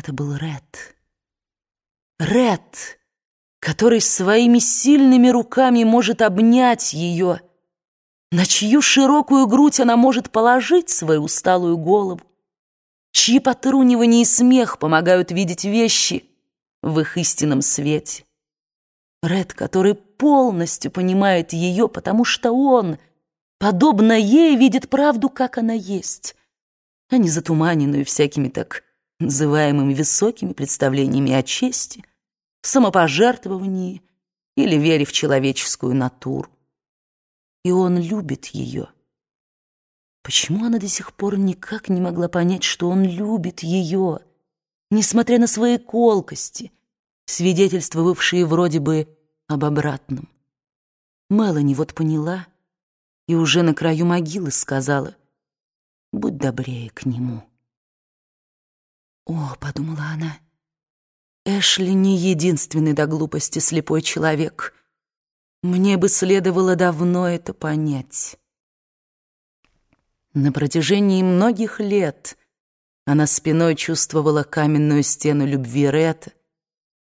Это был Ред. Ред, который своими сильными руками может обнять ее, на чью широкую грудь она может положить свою усталую голову, чьи потрунивания и смех помогают видеть вещи в их истинном свете. Ред, который полностью понимает ее, потому что он, подобно ей, видит правду, как она есть, а не затуманенную всякими так называемыми высокими представлениями о чести, самопожертвовании или вере в человеческую натуру. И он любит ее. Почему она до сих пор никак не могла понять, что он любит ее, несмотря на свои колкости, свидетельствовавшие вроде бы об обратном? Мелани вот поняла и уже на краю могилы сказала, «Будь добрее к нему». «О», — подумала она, — «Эшли не единственный до глупости слепой человек. Мне бы следовало давно это понять». На протяжении многих лет она спиной чувствовала каменную стену любви Ретта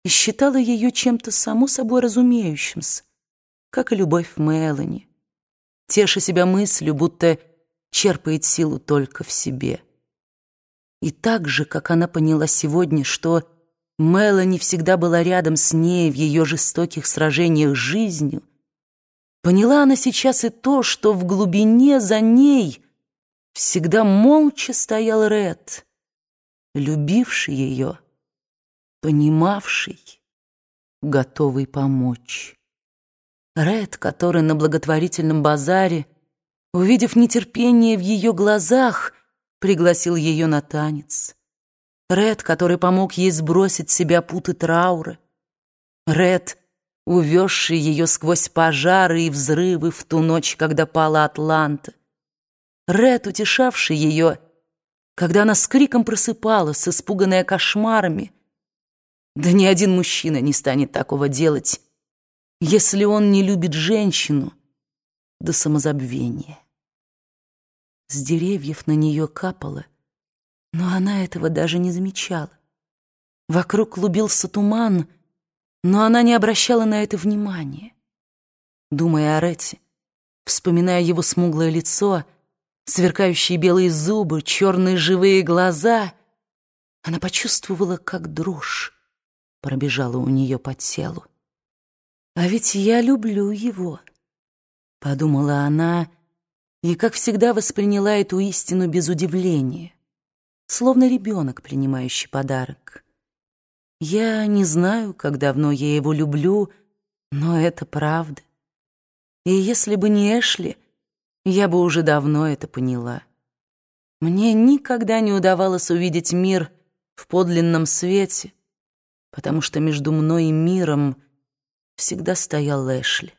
и считала ее чем-то само собой разумеющимся, как и любовь Мелани, теша себя мыслью, будто черпает силу только в себе. И так же, как она поняла сегодня, что Мелани всегда была рядом с ней в ее жестоких сражениях с жизнью, поняла она сейчас и то, что в глубине за ней — всегда молча стоял Ред, любивший ее, понимавший, готовый помочь. Ред, который на благотворительном базаре, увидев нетерпение в ее глазах, пригласил ее на танец. Ред, который помог ей сбросить с себя путы траура. Ред, увезший ее сквозь пожары и взрывы в ту ночь, когда пала Атланта. Ред, утешавший ее, когда она с криком просыпалась, испуганная кошмарами. Да ни один мужчина не станет такого делать, если он не любит женщину до самозабвения. С деревьев на нее капало, но она этого даже не замечала. Вокруг клубился туман, но она не обращала на это внимания. Думая о Рете, вспоминая его смуглое лицо — сверкающие белые зубы, черные живые глаза. Она почувствовала, как дрожь пробежала у нее по телу. «А ведь я люблю его», — подумала она, и, как всегда, восприняла эту истину без удивления, словно ребенок, принимающий подарок. Я не знаю, как давно я его люблю, но это правда. И если бы не Эшли, я бы уже давно это поняла. Мне никогда не удавалось увидеть мир в подлинном свете, потому что между мной и миром всегда стоял Эшли.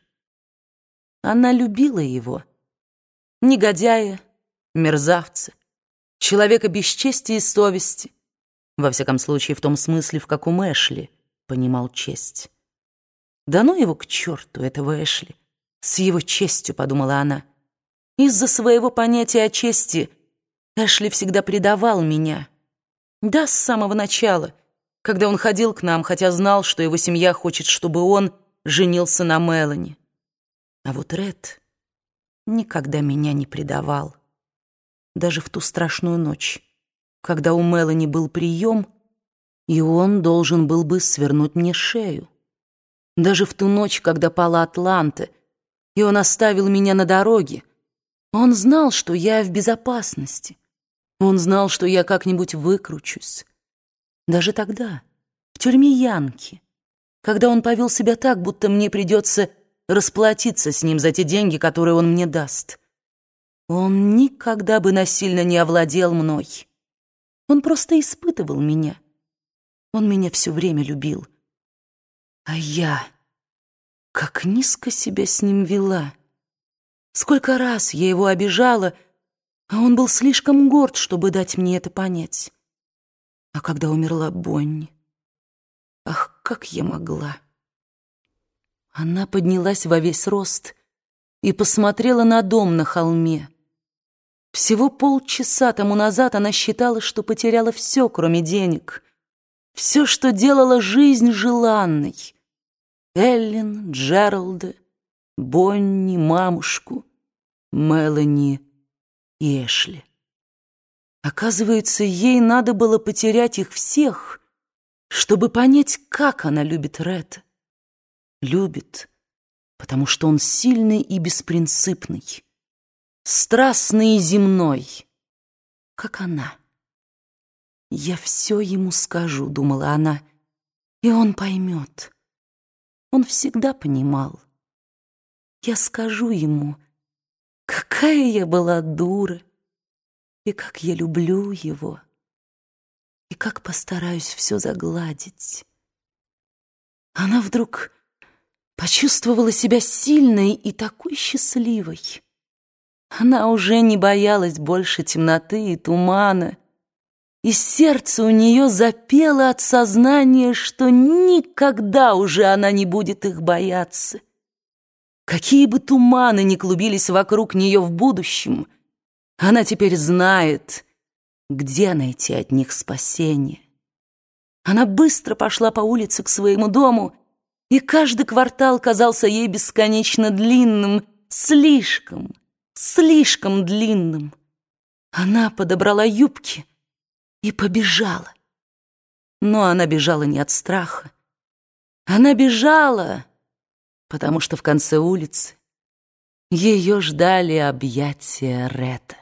Она любила его. Негодяя, мерзавца, человека без чести и совести, во всяком случае в том смысле, в каком Эшли понимал честь. «Да ну его к черту, этого Эшли! С его честью», — подумала она, — из-за своего понятия о чести Эшли всегда предавал меня. Да, с самого начала, когда он ходил к нам, хотя знал, что его семья хочет, чтобы он женился на Мелани. А вот Ред никогда меня не предавал. Даже в ту страшную ночь, когда у Мелани был прием, и он должен был бы свернуть мне шею. Даже в ту ночь, когда пала Атланта, и он оставил меня на дороге, он знал, что я в безопасности. Он знал, что я как-нибудь выкручусь. Даже тогда, в тюрьме Янки, когда он повел себя так, будто мне придется расплатиться с ним за те деньги, которые он мне даст. Он никогда бы насильно не овладел мной. Он просто испытывал меня. Он меня все время любил. А я как низко себя с ним вела. Сколько раз я его обижала, а он был слишком горд, чтобы дать мне это понять. А когда умерла Бонни, ах, как я могла! Она поднялась во весь рост и посмотрела на дом на холме. Всего полчаса тому назад она считала, что потеряла все, кроме денег. все, что делало жизнь желанной. Эллен, Джералда, Бонни, мамушку, Мелани и Эшли. Оказывается, ей надо было потерять их всех, чтобы понять, как она любит Ретта. Любит, потому что он сильный и беспринципный, страстный и земной, как она. «Я все ему скажу», — думала она, — «и он поймет». Он всегда понимал. Я скажу ему, какая я была дура, и как я люблю его, и как постараюсь все загладить. Она вдруг почувствовала себя сильной и такой счастливой. Она уже не боялась больше темноты и тумана, и сердце у нее запело от сознания, что никогда уже она не будет их бояться. Какие бы туманы ни клубились вокруг нее в будущем, она теперь знает, где найти от них спасение. Она быстро пошла по улице к своему дому, и каждый квартал казался ей бесконечно длинным, слишком, слишком длинным. Она подобрала юбки и побежала. Но она бежала не от страха. Она бежала потому что в конце улицы ее ждали объятия Рета.